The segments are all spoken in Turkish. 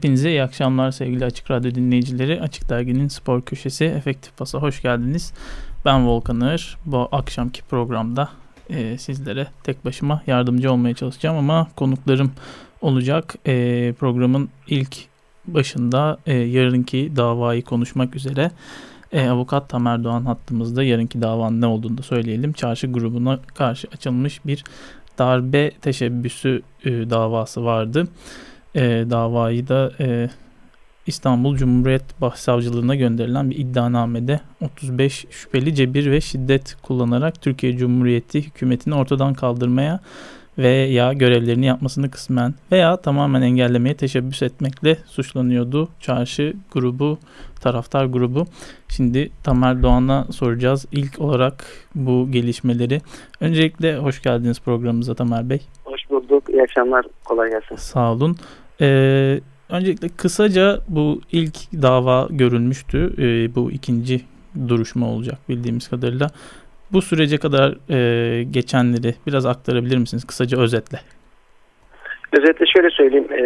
Hepinize iyi akşamlar sevgili Açık Radyo dinleyicileri. Açık Dergi'nin spor köşesi Efektif Pas'a hoş geldiniz. Ben Volkan Ağır. Bu akşamki programda e, sizlere tek başıma yardımcı olmaya çalışacağım ama konuklarım olacak. E, programın ilk başında e, yarınki davayı konuşmak üzere e, avukat Tamer Doğan hattımızda yarınki davanın ne olduğunu da söyleyelim. Çarşı grubuna karşı açılmış bir darbe teşebbüsü e, davası vardı. E, davayı da e, İstanbul Cumhuriyet Başsavcılığına gönderilen bir iddianamede 35 şüpheli cebir ve şiddet kullanarak Türkiye Cumhuriyeti hükümetini ortadan kaldırmaya veya görevlerini yapmasını kısmen veya tamamen engellemeye teşebbüs etmekle suçlanıyordu çarşı grubu, taraftar grubu. Şimdi Tamer Doğan'a soracağız ilk olarak bu gelişmeleri. Öncelikle hoş geldiniz programımıza Tamer Bey. Hoş. İyi akşamlar. Kolay gelsin. Sağ olun. Ee, öncelikle kısaca bu ilk dava görülmüştü. Ee, bu ikinci duruşma olacak bildiğimiz kadarıyla. Bu sürece kadar e, geçenleri biraz aktarabilir misiniz kısaca özetle? Özetle şöyle söyleyeyim. E,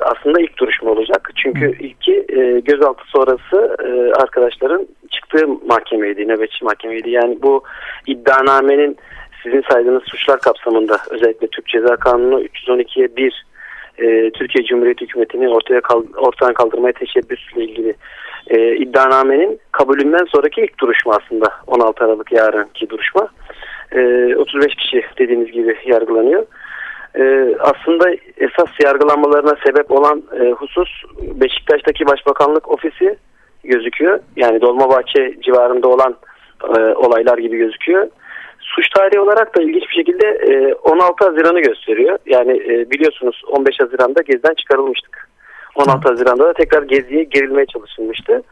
aslında ilk duruşma olacak. Çünkü Hı. ilki e, gözaltı sonrası e, arkadaşların çıktığı mahkemeydi, nöbetçi mahkemeydi. Yani bu iddianamenin sizin saydığınız suçlar kapsamında özellikle Türk Ceza Kanunu 312'ye 1 e, Türkiye Cumhuriyeti Hükümeti'ni ortaya kal ortadan kaldırmaya teşebbüsle ilgili e, iddianamenin kabulünden sonraki ilk duruşma aslında 16 Aralık yarınki duruşma. E, 35 kişi dediğiniz gibi yargılanıyor. E, aslında esas yargılanmalarına sebep olan e, husus Beşiktaş'taki Başbakanlık Ofisi gözüküyor. Yani Dolmabahçe civarında olan e, olaylar gibi gözüküyor. Suç tarihi olarak da ilginç bir şekilde e, 16 Haziran'ı gösteriyor. Yani e, biliyorsunuz 15 Haziran'da gezden çıkarılmıştık. 16 Haziran'da da tekrar geziye girilmeye çalışılmıştı.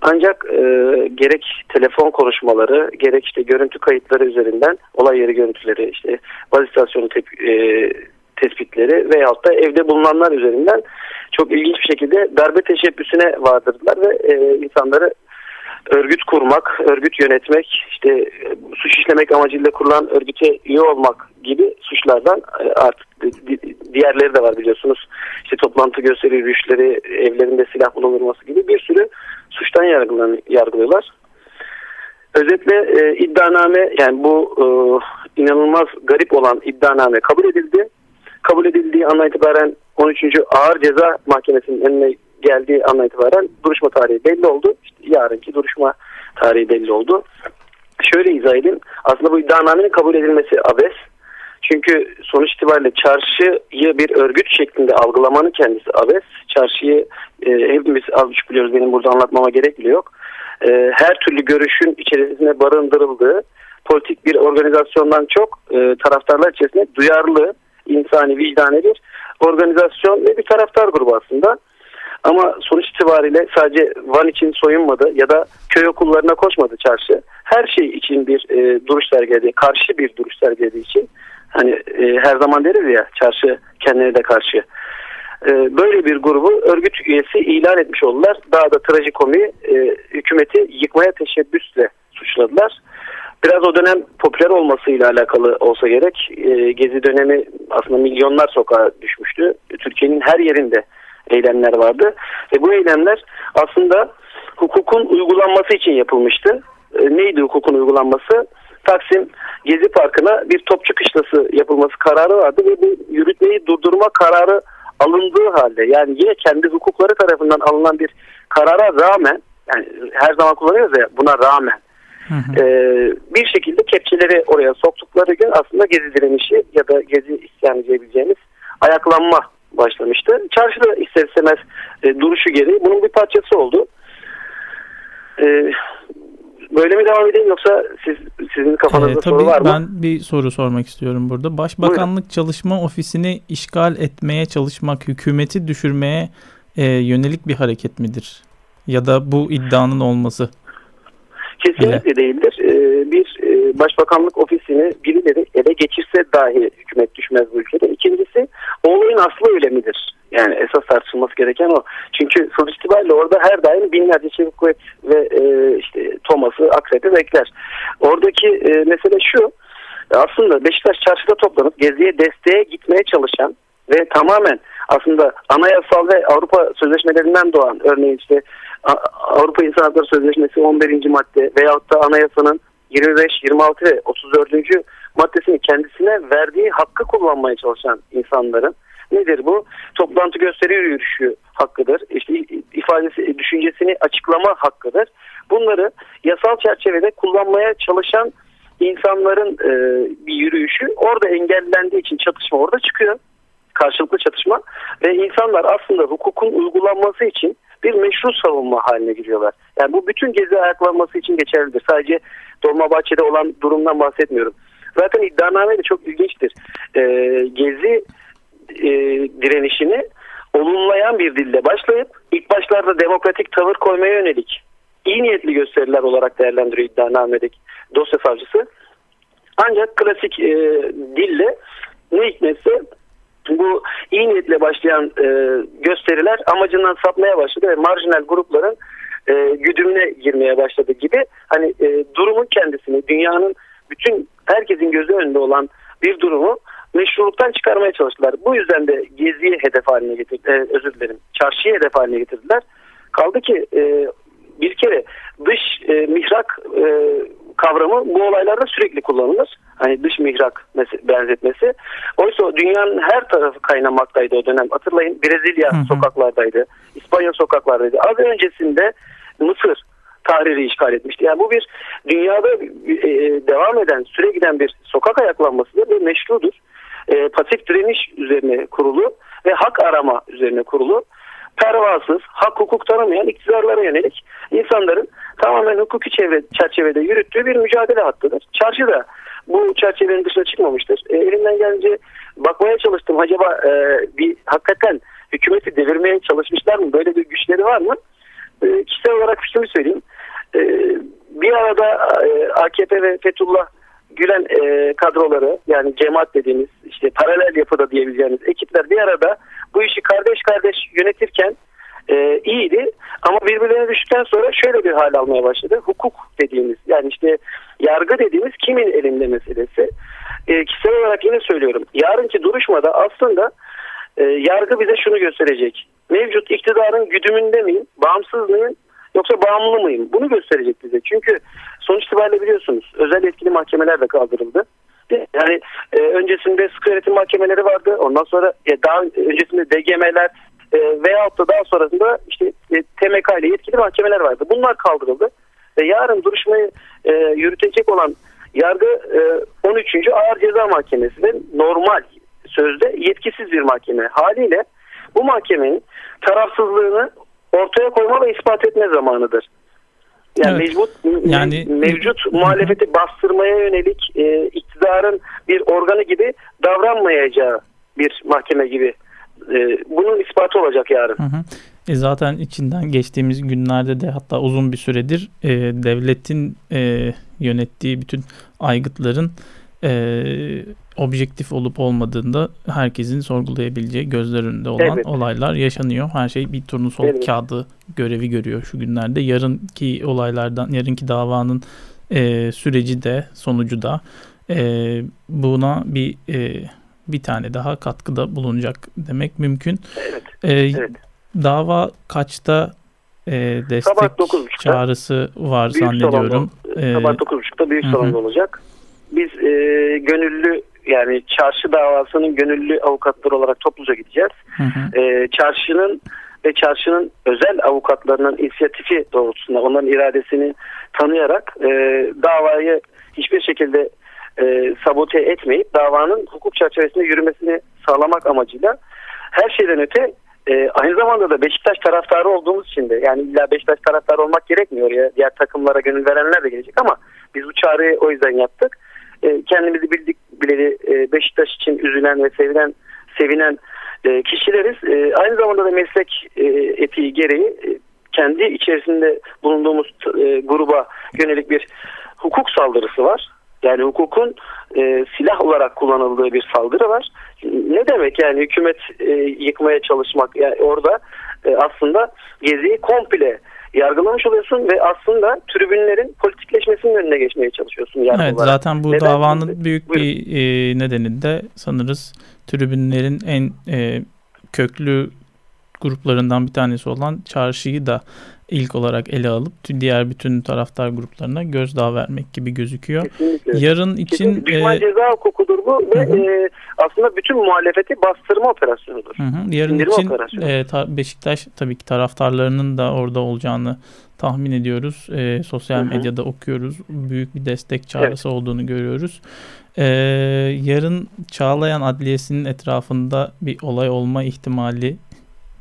Ancak e, gerek telefon konuşmaları gerek işte görüntü kayıtları üzerinden olay yeri görüntüleri işte baz istasyonu tep e, tespitleri veyahut da evde bulunanlar üzerinden çok ilginç bir şekilde darbe teşebbüsüne vardırdılar ve e, insanları örgüt kurmak, örgüt yönetmek, işte suç işlemek amacıyla kurulan örgüte üye olmak gibi suçlardan e, artık diğerleri de var biliyorsunuz. İşte toplantı gösteri rüşleri, evlerinde silah bulundurması gibi bir sürü suçtan yargılan, yargılıyorlar. Özetle e, iddianame yani bu e, inanılmaz garip olan iddianame kabul edildi. Kabul edildiği andan itibaren 13. Ağır Ceza Mahkemesi'nin önüne geldiği andan itibaren duruşma tarihi belli oldu. İşte yarınki duruşma tarihi belli oldu. Şöyle izah edeyim. Aslında bu iddianamenin kabul edilmesi abes. Çünkü sonuç itibariyle çarşıyı bir örgüt şeklinde algılamanın kendisi abes. Çarşıyı e, hepimiz az buçuk biliyoruz. Benim burada anlatmama gerek bile yok. E, her türlü görüşün içerisinde barındırıldığı politik bir organizasyondan çok e, taraftarlar içerisinde duyarlı, insani, vicdani bir organizasyon ve bir taraftar grubu aslında. Ama sonuç itibariyle sadece Van için soyunmadı ya da köy okullarına koşmadı çarşı. Her şey için bir e, duruş sergiledi, karşı bir duruş sergilediği için hani e, her zaman deriz ya çarşı kendine de karşı. E, böyle bir grubu örgüt üyesi ilan etmiş oldular. Daha da trajikomi e, hükümeti yıkmaya teşebbüsle suçladılar. Biraz o dönem popüler olmasıyla alakalı olsa gerek. E, Gezi dönemi aslında milyonlar sokağa düşmüştü. Türkiye'nin her yerinde eylemler vardı. Ve bu eylemler aslında hukukun uygulanması için yapılmıştı. E, neydi hukukun uygulanması? Taksim Gezi Parkı'na bir topçu kışlası yapılması kararı vardı ve bu yürütmeyi durdurma kararı alındığı halde yani yine kendi hukukları tarafından alınan bir karara rağmen yani her zaman kullanıyoruz ya buna rağmen hı hı. E, bir şekilde kepçeleri oraya soktukları gün aslında gezi direnişi ya da gezi isyan diyebileceğimiz ayaklanma başlamıştı. Çarşıda ister istemez e, duruşu gereği bunun bir parçası oldu. E, böyle mi devam edeyim yoksa siz sizin kafanızda ee, soru var mı? Ben bir soru sormak istiyorum burada. Başbakanlık Buyurun. Çalışma Ofisi'ni işgal etmeye çalışmak, hükümeti düşürmeye e, yönelik bir hareket midir? Ya da bu iddianın olması? Kesinlikle değildir. Ee, bir e, başbakanlık ofisini birileri ele geçirse dahi hükümet düşmez bu ülkede. İkincisi olayın aslı öyle midir? Yani esas tartışılması gereken o. Çünkü sonuç itibariyle orada her daim binlerce çevik kuvvet ve e, işte Thomas'ı, Akrep'i bekler. Oradaki e, mesele şu. Aslında Beşiktaş çarşıda toplanıp Gezi'ye desteğe gitmeye çalışan ve tamamen aslında anayasal ve Avrupa sözleşmelerinden doğan örneğin işte Avrupa İnsan Hakları Sözleşmesi 11. madde veyahut da anayasanın 25, 26 ve 34. maddesini kendisine verdiği hakkı kullanmaya çalışan insanların nedir bu? Toplantı gösteri yürüyüşü hakkıdır. İşte ifadesi, düşüncesini açıklama hakkıdır. Bunları yasal çerçevede kullanmaya çalışan insanların e, bir yürüyüşü orada engellendiği için çatışma orada çıkıyor. Karşılıklı çatışma ve insanlar aslında hukukun uygulanması için bir meşru savunma haline giriyorlar. Yani bu bütün gezi ayaklanması için geçerlidir. Sadece Dolmabahçe'de olan durumdan bahsetmiyorum. Zaten iddianame de çok ilginçtir. E, gezi e, direnişini olumlayan bir dille başlayıp ilk başlarda demokratik tavır koymaya yönelik iyi niyetli gösteriler olarak değerlendiriyor iddianamedeki dosya savcısı. Ancak klasik e, dille ne hikmetse bu iyi niyetle başlayan e, gösteriler amacından sapmaya başladı ve marjinal grupların e, güdümüne girmeye başladı gibi hani e, durumun kendisini dünyanın bütün herkesin gözü önünde olan bir durumu meşruluktan çıkarmaya çalıştılar. Bu yüzden de geziyi hedef haline getirdiler. Özür dilerim. Çarşıyı hedef haline getirdiler. Kaldı ki e, bir kere dış e, mihrak e, kavramı bu olaylarda sürekli kullanılır. Hani dış mihrak benzetmesi. Oysa dünyanın her tarafı kaynamaktaydı o dönem. Hatırlayın Brezilya hı hı. sokaklardaydı. İspanya sokaklardaydı. Az öncesinde Mısır Tahrir'i işgal etmişti. Yani bu bir dünyada e, devam eden, süre giden bir sokak ayaklanmasıdır ve meşrudur. E, pasif direniş üzerine kurulu ve hak arama üzerine kurulu pervasız, hak hukuk tanımayan iktidarlara yönelik insanların tamamen hukuki çevre, çerçevede yürüttüğü bir mücadele hattıdır. Çarşı da bu çerçevenin dışına çıkmamıştır. E, elimden gelince bakmaya çalıştım. Acaba e, bir hakikaten hükümeti devirmeye çalışmışlar mı? Böyle bir güçleri var mı? E, kişisel olarak fikrimi söyleyeyim. E, bir arada e, AKP ve Fethullah Gülen e, kadroları yani cemaat dediğimiz işte paralel yapıda diyebileceğimiz ekipler bir arada bu işi kardeş kardeş yönetirken e, iyiydi ama birbirlerine düştükten sonra şöyle bir hal almaya başladı. Hukuk dediğimiz yani işte yargı dediğimiz kimin elinde meselesi. E, kişisel olarak yine söylüyorum. Yarınki duruşmada aslında e, yargı bize şunu gösterecek. Mevcut iktidarın güdümünde miyim, bağımsız mıyım yoksa bağımlı mıyım? Bunu gösterecek bize. Çünkü sonuç itibariyle biliyorsunuz özel yetkili mahkemeler de kaldırıldı. Yani e, öncesinde sıkı yönetim mahkemeleri vardı. Ondan sonra e, daha öncesinde DGM'ler e, veyahut da daha sonrasında işte e, TMK ile yetkili mahkemeler vardı. Bunlar kaldırıldı. Ve yarın duruşmayı e, yürütecek olan yargı e, 13. Ağır Ceza Mahkemesi ve normal sözde yetkisiz bir mahkeme. Haliyle bu mahkemenin tarafsızlığını ortaya koyma ve ispat etme zamanıdır. Yani evet. mevcut, yani mevcut muhalefeti bastırmaya yönelik e, iktidarın bir organı gibi davranmayacağı bir mahkeme gibi. E, bunun ispatı olacak yarın. Hı hı. E zaten içinden geçtiğimiz günlerde de hatta uzun bir süredir e, devletin e, yönettiği bütün aygıtların e, objektif olup olmadığında herkesin sorgulayabileceği gözler önünde olan evet. olaylar yaşanıyor. Her şey bir turnusol evet. kağıdı görevi görüyor şu günlerde. Yarınki olaylardan, yarınki davanın e, süreci de sonucu da e, buna bir e, bir tane daha katkıda bulunacak demek mümkün. Evet. E, evet. Dava kaçta e, destek çağrısı var büyük zannediyorum. Salonda, sabah 9.30'da büyük hı. salonda olacak. Biz e, gönüllü yani çarşı davasının gönüllü avukatları olarak topluca gideceğiz. Hı hı. E, çarşının ve çarşının özel avukatlarının inisiyatifi doğrultusunda onların iradesini tanıyarak e, davayı hiçbir şekilde e, sabote etmeyip davanın hukuk çerçevesinde yürümesini sağlamak amacıyla her şeyden öte e, aynı zamanda da Beşiktaş taraftarı olduğumuz için de yani illa Beşiktaş taraftarı olmak gerekmiyor ya diğer takımlara gönül verenler de gelecek ama Biz bu çağrıyı o yüzden yaptık. E, kendimizi bildik bileli e, Beşiktaş için üzülen ve sevilen sevinen e, kişileriz. Aynı zamanda da meslek e, etiği gereği kendi içerisinde bulunduğumuz gruba yönelik bir hukuk saldırısı var. Yani hukukun e, silah olarak kullanıldığı bir saldırı var. Ne demek yani hükümet e, yıkmaya çalışmak? Yani orada e, aslında Gezi'yi komple yargılamış oluyorsun ve aslında tribünlerin politikleşmesinin önüne geçmeye çalışıyorsun. Evet olarak. zaten bu Neden? davanın büyük Buyurun. bir e, nedeni de sanırız tribünlerin en e, köklü gruplarından bir tanesi olan çarşıyı da ilk olarak ele alıp diğer bütün taraftar gruplarına gözdağı vermek gibi gözüküyor. Kesinlikle. Yarın için Kesinlikle. düşman e, ceza hukukudur bu ve e, aslında bütün muhalefeti bastırma operasyonudur. Hı hı. Yarın İndirme için e, ta, Beşiktaş tabii ki taraftarlarının da orada olacağını tahmin ediyoruz. E, sosyal hı hı. medyada okuyoruz. Büyük bir destek çağrısı evet. olduğunu görüyoruz. E, yarın Çağlayan Adliyesi'nin etrafında bir olay olma ihtimali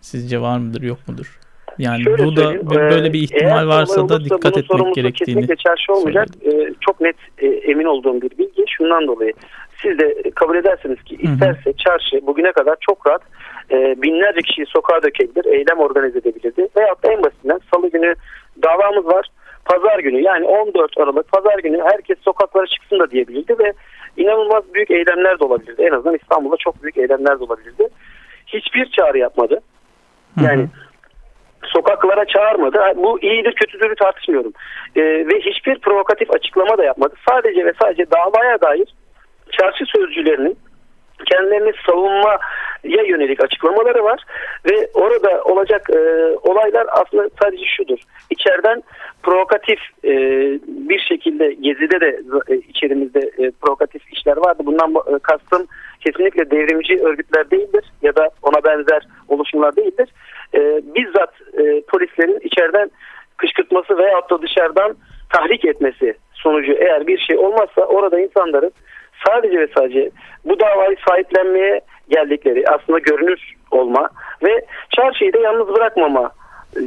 sizce var mıdır yok mudur? Yani Şöyle bu da böyle bir ihtimal varsa da dikkat etmek gerektiğini. Kesinlikle çarşı olmayacak. Ee, çok net e, emin olduğum bir bilgi. Şundan dolayı siz de kabul edersiniz ki isterse hı hı. çarşı bugüne kadar çok rahat e, binlerce kişiyi sokağa dökebilir, eylem organize edebilirdi. Veyahut da en basitinden salı günü davamız var. Pazar günü yani 14 Aralık pazar günü herkes sokaklara çıksın da diyebilirdi ve inanılmaz büyük eylemler de olabilirdi. En azından İstanbul'da çok büyük eylemler de olabilirdi. Hiçbir çağrı yapmadı. Yani hı hı sokaklara çağırmadı. Bu iyidir kötüdür tartışmıyorum. E, ve hiçbir provokatif açıklama da yapmadı. Sadece ve sadece davaya dair çarşı sözcülerinin kendilerini savunmaya yönelik açıklamaları var ve orada olacak e, olaylar aslında sadece şudur. İçeriden provokatif e, bir şekilde Gezi'de de e, içerimizde e, provokatif işler vardı. Bundan e, kastım kesinlikle devrimci örgütler değildir ya da ona benzer oluşumlar değildir. E, bizzat e, polislerin içeriden kışkırtması veyahut da dışarıdan tahrik etmesi sonucu eğer bir şey olmazsa orada insanların sadece ve sadece bu davayı sahiplenmeye geldikleri aslında görünür olma ve çarşıyı da yalnız bırakmama e,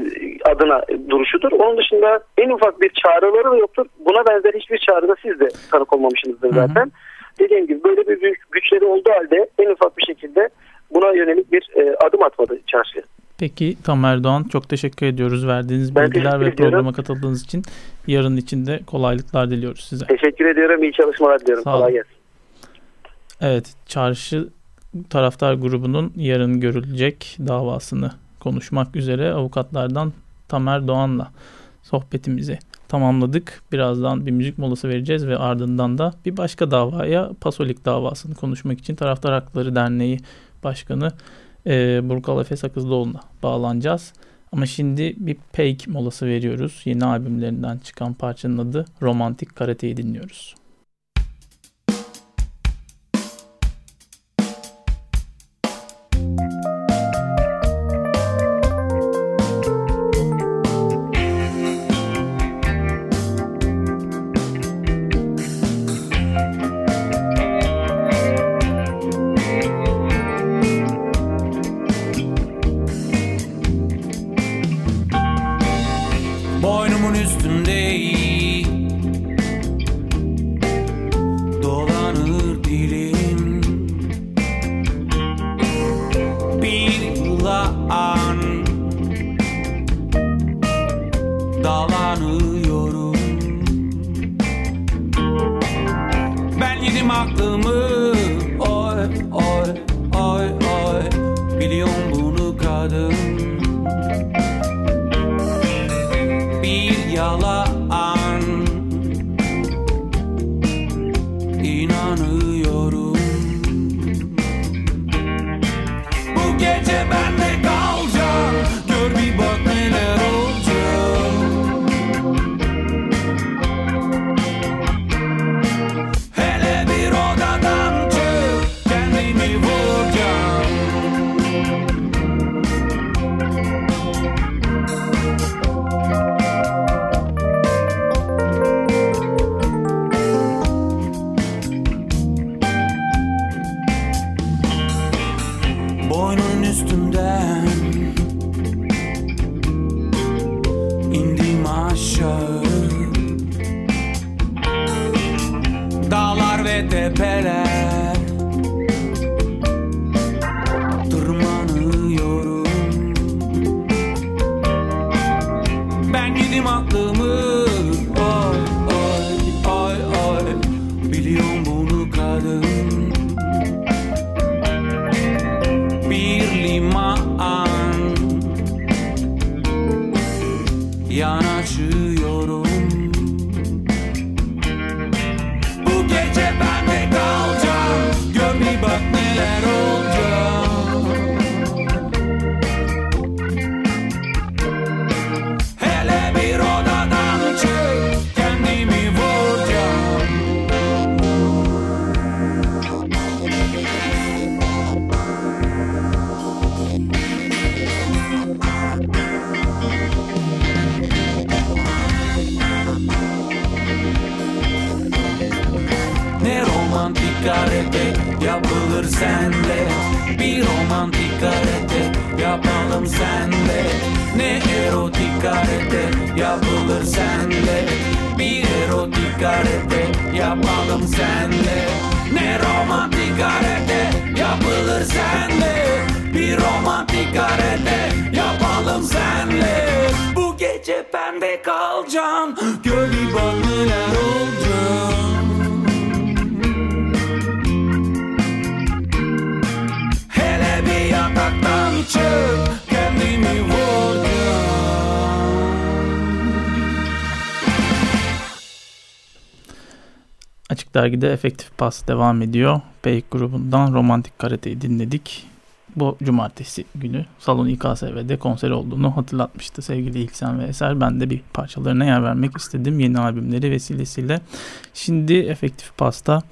adına duruşudur. Onun dışında en ufak bir çağrıları da yoktur. Buna benzer hiçbir çağrıda siz de tanık olmamışsınızdır zaten. Hı hı. Dediğim gibi böyle bir güçleri olduğu halde en ufak bir şekilde buna yönelik bir e, adım atmadı çarşı. Peki Tamer Doğan çok teşekkür ediyoruz verdiğiniz ben bilgiler ve programa katıldığınız için. Yarın için de kolaylıklar diliyoruz size. Teşekkür ediyorum. İyi çalışmalar diliyorum. Sağ Kolay gelsin. Evet, çarşı taraftar grubunun yarın görülecek davasını konuşmak üzere avukatlardan Tamer Doğan'la sohbetimizi tamamladık. Birazdan bir müzik molası vereceğiz ve ardından da bir başka davaya Pasolik davasını konuşmak için Taraftar Hakları Derneği Başkanı e, Burkal Efe Sakızlıoğlu'na bağlanacağız. Ama şimdi bir Peik molası veriyoruz. Yeni albümlerinden çıkan parçanın adı Romantik Karate'yi dinliyoruz. Yanaşıyorum sende. Ne erotik hareket yapılır sende. Bir erotik hareket yapalım sende. Ne romantik hareket yapılır sende. Bir romantik hareket yapalım senle Bu gece bende kalacağım Açık Dergi'de Efektif Pas devam ediyor. Peyk grubundan Romantik Karate'yi dinledik. Bu cumartesi günü Salon İKSV'de konser olduğunu hatırlatmıştı sevgili İlksen ve Eser. Ben de bir parçalarına yer vermek istedim yeni albümleri vesilesiyle. Şimdi Efektif Pas'ta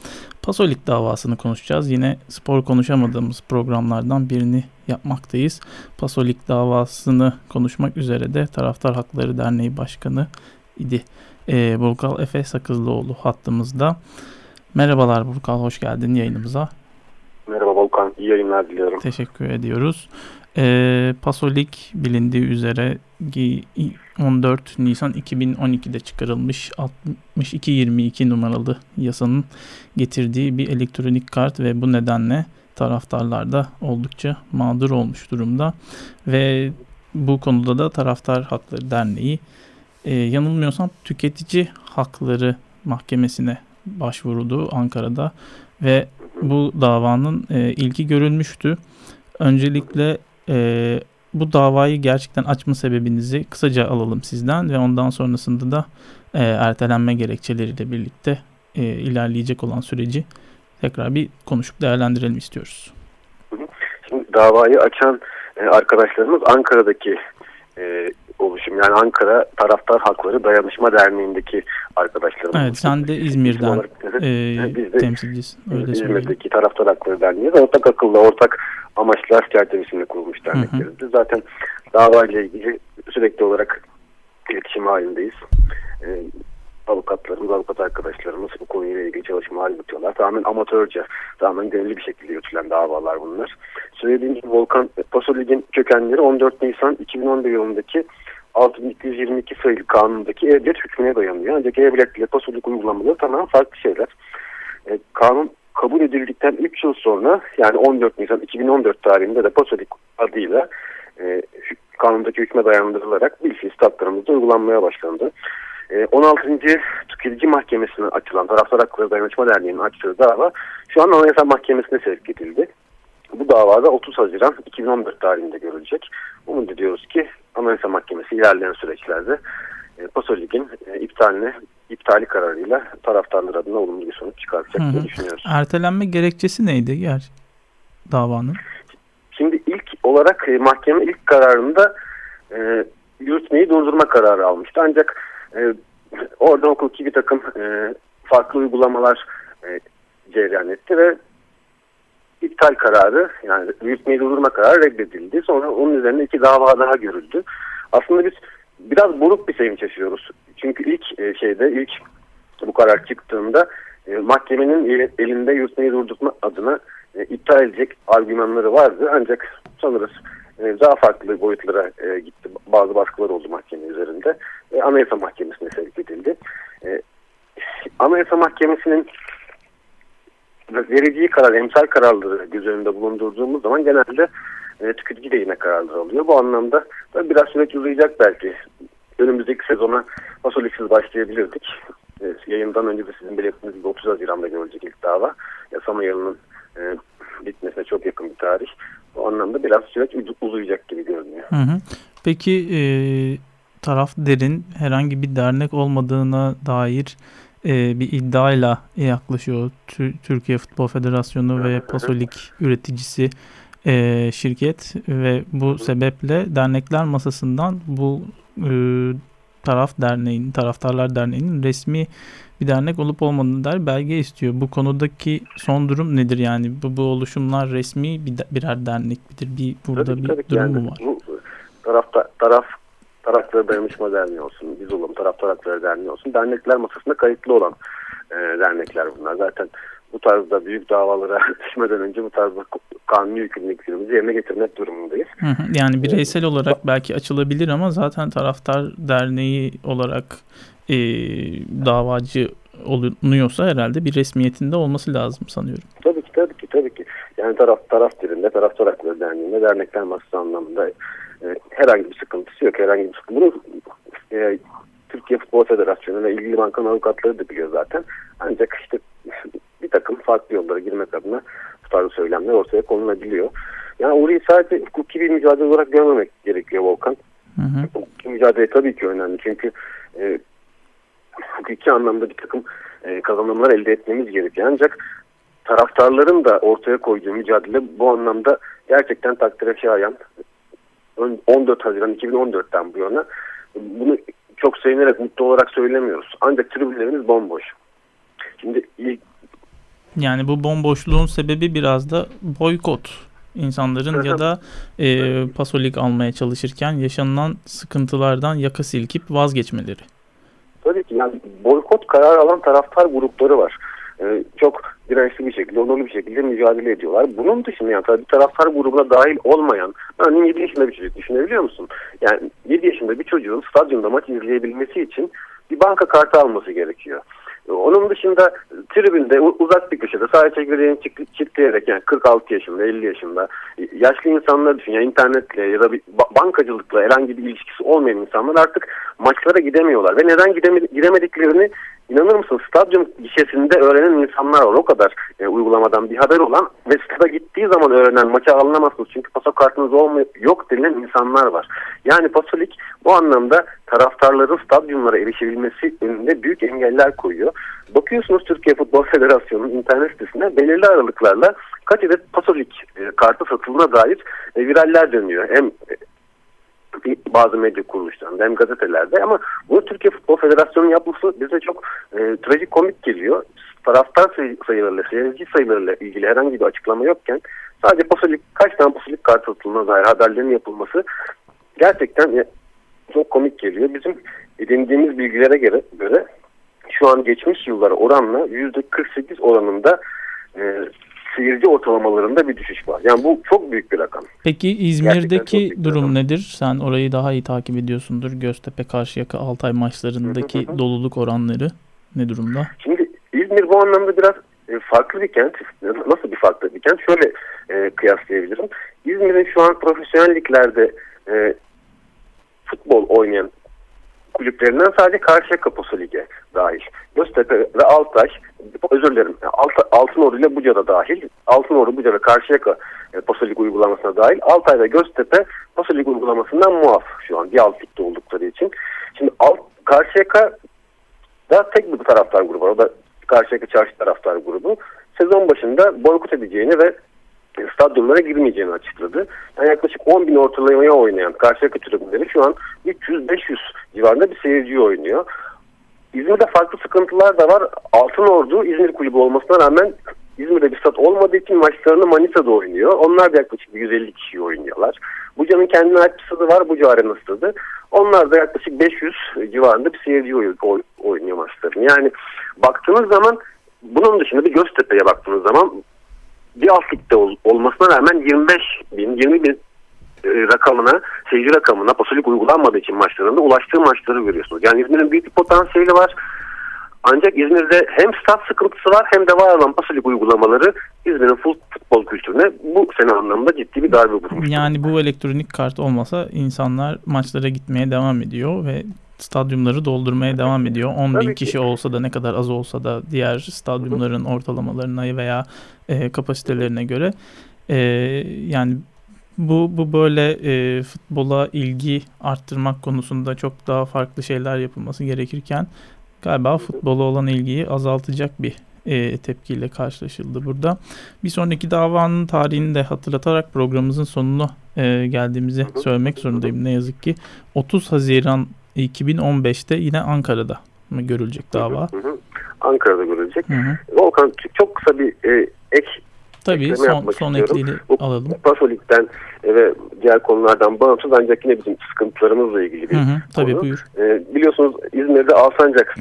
Pasolik davasını konuşacağız. Yine spor konuşamadığımız programlardan birini yapmaktayız. Pasolik davasını konuşmak üzere de Taraftar Hakları Derneği Başkanı idi. Ee, Burkal Efe Sakızlıoğlu hattımızda. Merhabalar Burkal, hoş geldin yayınımıza. Merhaba Volkan, iyi yayınlar diliyorum. Teşekkür ediyoruz. Ee, Pasolik bilindiği üzere 14 Nisan 2012'de çıkarılmış 6222 numaralı yasanın getirdiği bir elektronik kart ve bu nedenle taraftarlar da oldukça mağdur olmuş durumda ve bu konuda da Taraftar Hakları Derneği e, yanılmıyorsam tüketici hakları mahkemesine başvuruldu Ankara'da ve bu davanın e, ilki görülmüştü. Öncelikle e, bu davayı gerçekten açma sebebinizi kısaca alalım sizden ve ondan sonrasında da e, ertelenme gerekçeleriyle birlikte e, ilerleyecek olan süreci tekrar bir konuşup değerlendirelim istiyoruz. Şimdi davayı açan e, arkadaşlarımız Ankara'daki e, oluşum yani Ankara Taraftar Hakları Dayanışma Derneği'ndeki arkadaşlarımız. Evet sen de İzmir'den olarak, e, biz de, temsilcisin. Öyle İzmir'deki söyleyeyim. Taraftar Hakları Derneği ortak akılla ortak amaçlar çerçevesinde kurulmuş derneklerimizdir. Zaten davayla ilgili sürekli olarak iletişim halindeyiz. E, avukatlarımız, avukat arkadaşlarımız bu konuyla ilgili çalışma hali tutuyorlar. Tamamen amatörce, tamamen gönüllü bir şekilde yürütülen davalar bunlar. Söylediğim gibi Volkan Paso Lig'in kökenleri 14 Nisan 2011 yılındaki 6222 sayılı kanundaki evlet hükmüne dayanıyor. Ancak evlet ile Paso Lig uygulamaları tamamen farklı şeyler. E, kanun kabul edildikten 3 yıl sonra yani 14 Nisan 2014 tarihinde de Paso Lig adıyla e, kanundaki hükme dayandırılarak bilfiil statlarımızda uygulanmaya başlandı. 16. Tüketici Mahkemesi'ne açılan Taraftar Hakları Dayanışma Derneği'nin açtığı dava şu an Anayasa Mahkemesi'ne sevk edildi. Bu davada 30 Haziran 2014 tarihinde görülecek. Umut ediyoruz ki Anayasa Mahkemesi ilerleyen süreçlerde e, Pasolik'in e, iptaline, iptali kararıyla taraftarlar adına olumlu bir sonuç çıkartacak diye düşünüyoruz. Ertelenme gerekçesi neydi yer davanın? Şimdi ilk olarak e, mahkeme ilk kararında e, yürütmeyi durdurma kararı almıştı. Ancak e, orada hukuki bir takım e, farklı uygulamalar e, cereyan etti ve iptal kararı yani yürütmeyi durdurma kararı reddedildi. Sonra onun üzerine iki dava daha görüldü. Aslında biz biraz buruk bir sevinç yaşıyoruz. Çünkü ilk e, şeyde ilk bu karar çıktığında e, mahkemenin elinde yürütmeyi durdurma adına e, iptal edecek argümanları vardı. Ancak sanırız daha farklı boyutlara gitti. Bazı baskılar oldu mahkeme üzerinde. Anayasa Mahkemesi'ne sevk edildi. Anayasa Mahkemesi'nin vereceği karar, emsal kararları göz önünde bulundurduğumuz zaman genelde e, tüketici de yine kararları alıyor. Bu anlamda da biraz süreç uzayacak belki. Önümüzdeki sezona fasoliksiz başlayabilirdik. E, yayından önce de sizin belirttiğiniz gibi 30 Haziran'da görülecek ilk dava. Yasama yılının e, bitmesine çok yakın bir tarih. Bu anlamda biraz süreç uzayacak gibi görünüyor. Hı hı. Peki e, taraf derin herhangi bir dernek olmadığına dair e, bir iddiayla yaklaşıyor. Türkiye Futbol Federasyonu ve Pasolik üreticisi e, şirket ve bu sebeple dernekler masasından bu e, taraf derneğin, taraftarlar derneğinin resmi bir dernek olup olmadığını dair belge istiyor. Bu konudaki son durum nedir yani? Bu, bu oluşumlar resmi bir, birer dernek midir? Bir burada tabii, bir tabii durum yani, mu var? Bu, tarafta, taraf tarafları dayanışma derneği olsun, biz olalım taraftar hakları derneği olsun. Dernekler masasında kayıtlı olan e, dernekler bunlar. Zaten bu tarzda büyük davalara düşmeden önce bu tarzda kanuni yükümlülüklerimizi yerine getirmek durumundayız. Hı hı. Yani bireysel olarak belki açılabilir ama zaten taraftar derneği olarak e, davacı olunuyorsa herhalde bir resmiyetinde olması lazım sanıyorum. Tabii ki tabii ki tabii ki. Yani taraf taraf birinde, taraftar hakları derneğinde dernekler masası anlamında e, herhangi bir sıkıntısı yok. Herhangi bir sıkıntı. Bunu e, Türkiye Futbol Federasyonu ve ilgili bankanın avukatları da biliyor zaten. Ancak işte bir takım farklı yollara girmek adına bu tarz söylemler ortaya konulabiliyor. Yani orayı sadece hukuki bir mücadele olarak görmemek gerekiyor Volkan. Hı hı. Hukuki mücadele tabii ki önemli. Çünkü e, hukuki anlamda bir takım e, kazanımlar elde etmemiz gerekiyor. Ancak taraftarların da ortaya koyduğu mücadele bu anlamda gerçekten takdire şayan. 14 Haziran 2014'ten bu yana bunu çok sevinerek mutlu olarak söylemiyoruz. Ancak tribünlerimiz bomboş. Şimdi ilk yani bu bomboşluğun sebebi biraz da boykot. İnsanların ya da e, pasolik almaya çalışırken yaşanılan sıkıntılardan yaka silkip vazgeçmeleri. Tabii ki yani boykot karar alan taraftar grupları var. Ee, çok dirençli bir şekilde, onurlu bir şekilde mücadele ediyorlar. Bunun dışında yani tabii taraftar grubuna dahil olmayan, örneğin 7 yaşında bir çocuk düşünebiliyor musun? Yani 7 yaşında bir çocuğun stadyumda maç izleyebilmesi için bir banka kartı alması gerekiyor. Onun dışında tribünde uzak bir köşede sadece çekirdeğini çitleyerek yani 46 yaşında 50 yaşında yaşlı insanlar düşün yani internetle ya da bir bankacılıkla herhangi bir ilişkisi olmayan insanlar artık maçlara gidemiyorlar ve neden gidemediklerini İnanır mısın stadyum gişesinde öğrenen insanlar var. O kadar e, uygulamadan bir haber olan ve stada gittiği zaman öğrenen maça alınamazsınız. Çünkü paso kartınız olmuyor, yok denilen insanlar var. Yani Pasolik bu anlamda taraftarların stadyumlara erişebilmesi önünde büyük engeller koyuyor. Bakıyorsunuz Türkiye Futbol Federasyonu'nun internet sitesine belirli aralıklarla kaç adet Pasolik e, kartı satıldığına dair e, viraller dönüyor. Hem bazı medya kuruluşlarında hem gazetelerde ama bunu Türkiye Futbol Federasyonu yapması bize çok e, trajik komik geliyor. Taraftar sayılarıyla, seyirci sayılarıyla ilgili herhangi bir açıklama yokken sadece pasolik, kaç tane pasolik kart atılığına dair haberlerin yapılması gerçekten e, çok komik geliyor. Bizim edindiğimiz bilgilere göre, göre şu an geçmiş yıllara oranla %48 oranında e, seyirci ortalamalarında bir düşüş var. Yani bu çok büyük bir rakam. Peki İzmir'deki durum rakam. nedir? Sen orayı daha iyi takip ediyorsundur. Göztepe Karşıyaka Altay maçlarındaki hı hı hı. doluluk oranları ne durumda? Şimdi İzmir bu anlamda biraz e, farklı bir kent. Nasıl bir farklı bir kent? Şöyle e, kıyaslayabilirim. İzmir'in şu an profesyonelliklerde e, futbol oynayan kulüplerinden sadece Karşıyaka Posu Lig'e dahil. Göztepe ve Altay, özür dilerim Alt, Altınordu ile Buca'da dahil. Altınordu, Buca ve Karşıyaka e, Lig uygulamasına dahil. Altay ve Göztepe Lig uygulamasından muaf şu an. Bir alt oldukları için. Şimdi alt, Karşıyaka da tek bir taraftar grubu. O da Karşıyaka Çarşı taraftar grubu. Sezon başında boykot edeceğini ve stadyumlara girmeyeceğini açıkladı. Yani yaklaşık 10 bin ortalamaya oynayan Karşıyaka tribünleri şu an 300-500 civarında bir seyirci oynuyor. İzmir'de farklı sıkıntılar da var. Altın Ordu İzmir kulübü olmasına rağmen İzmir'de bir stat olmadığı için maçlarını Manisa'da oynuyor. Onlar da yaklaşık 150 kişi oynuyorlar. Buca'nın kendine ait bir stadı var. Buca Arena stadı. Onlar da yaklaşık 500 civarında bir seyirci oynuyor maçlarını. Yani baktığınız zaman bunun dışında bir Göztepe'ye baktığınız zaman bir alt ligde ol, olmasına rağmen 25 bin, 20 bin e, rakamına, seyirci rakamına pasolik uygulanmadığı için maçlarında ulaştığı maçları görüyorsunuz. Yani İzmir'in büyük bir potansiyeli var. Ancak İzmir'de hem stat sıkıntısı var hem de var olan pasilik uygulamaları İzmir'in futbol kültürüne bu sene anlamında ciddi bir darbe vurmuş. Yani bu elektronik kart olmasa insanlar maçlara gitmeye devam ediyor ve stadyumları doldurmaya devam ediyor. 10 bin kişi olsa da ne kadar az olsa da diğer stadyumların ortalamalarına veya e, kapasitelerine göre e, yani bu bu böyle e, futbola ilgi arttırmak konusunda çok daha farklı şeyler yapılması gerekirken galiba futbola olan ilgiyi azaltacak bir e, tepkiyle karşılaşıldı burada. Bir sonraki davanın tarihini de hatırlatarak programımızın sonuna e, geldiğimizi söylemek zorundayım. Ne yazık ki 30 Haziran 2015'te yine Ankara'da mı görülecek dava? Hı hı. Ankara'da görülecek. Hı hı. Volkan çok kısa bir e, ek Tabii son, son ekliğini alalım. Pasolik'ten e, ve diğer konulardan bağımsız ancak yine bizim sıkıntılarımızla ilgili bir hı hı, tabii, konu. Buyur. E, biliyorsunuz İzmir'de Alsancak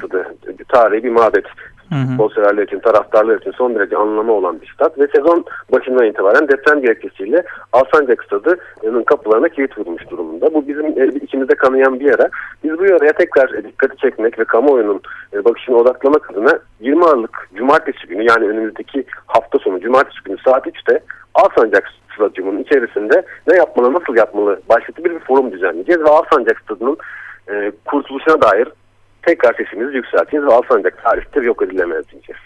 bir tarihi bir mabet. Futbol severler için, taraftarlar için son derece anlamı olan bir stat ve sezon başından itibaren deprem gerekçesiyle Alsancak Stadı'nın kapılarına kilit vurmuş durumunda. Bu bizim e, içimizde kanayan bir yara. Biz bu yaraya tekrar dikkati çekmek ve kamuoyunun e, bakışını odaklamak adına 20 Aralık Cumartesi günü yani önümüzdeki hafta sonu Cumartesi günü saat 3'te Alsancak Stadyumu'nun içerisinde ne yapmalı, nasıl yapmalı başlıklı bir forum düzenleyeceğiz ve Alsancak Stadyumu'nun e, kurtuluşuna dair tekrar sesimizi yükselteceğiz ve Alsancak tarihtir yok edilemez diyeceğiz.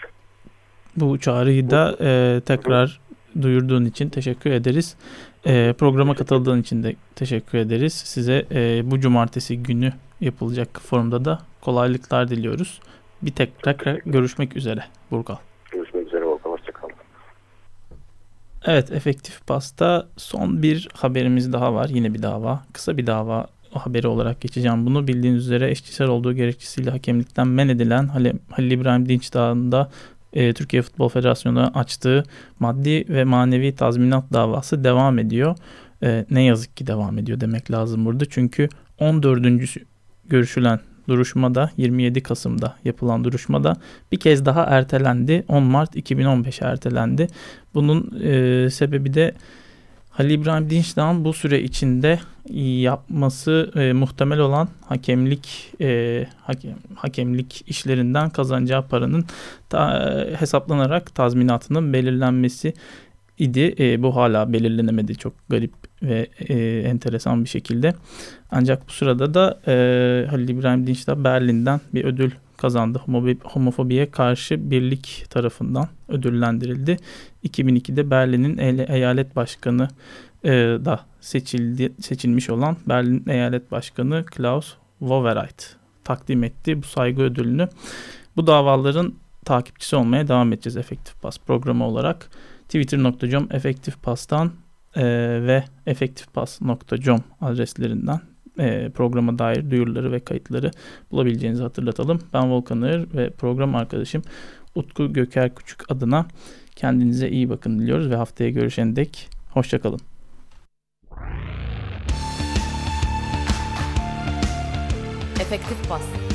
Bu çağrıyı da e, tekrar duyurduğun için teşekkür ederiz. E, programa katıldığın için de teşekkür ederiz. Size e, bu cumartesi günü yapılacak forumda da kolaylıklar diliyoruz. Bir tek tekrar görüşmek üzere Burgal. Görüşmek üzere Volkan. Hoşçakalın. Evet efektif pasta son bir haberimiz daha var. Yine bir dava. Kısa bir dava haberi olarak geçeceğim bunu. Bildiğiniz üzere eşcinsel olduğu gerekçesiyle hakemlikten men edilen Halil İbrahim Dinç Dağı'nda e, Türkiye Futbol Federasyonu açtığı maddi ve manevi tazminat davası devam ediyor. E, ne yazık ki devam ediyor demek lazım burada. Çünkü 14. görüşülen duruşmada 27 Kasım'da yapılan duruşmada bir kez daha ertelendi. 10 Mart 2015'e ertelendi. Bunun e, sebebi de Halil İbrahim Dinçdağ'ın bu süre içinde yapması e, muhtemel olan hakemlik e, hakem, hakemlik işlerinden kazanacağı paranın ta, hesaplanarak tazminatının belirlenmesi idi. E, bu hala belirlenemedi çok garip ve e, enteresan bir şekilde. Ancak bu sırada da e, Halil İbrahim Dinçdağ Berlin'den bir ödül kazandı. Homofobiye karşı birlik tarafından ödüllendirildi. 2002'de Berlin'in eyalet başkanı e, da seçildi, seçilmiş olan Berlin Eyalet Başkanı Klaus Wowereit takdim etti bu saygı ödülünü. Bu davaların takipçisi olmaya devam edeceğiz Efektif Pas programı olarak. Twitter.com efektifpas'tan e, ve efektifpas.com adreslerinden e, programa dair duyuruları ve kayıtları bulabileceğinizi hatırlatalım. Ben Volkan Ağır ve program arkadaşım Utku Göker Küçük adına kendinize iyi bakın diliyoruz ve haftaya görüşene dek hoşçakalın. Efektif Bas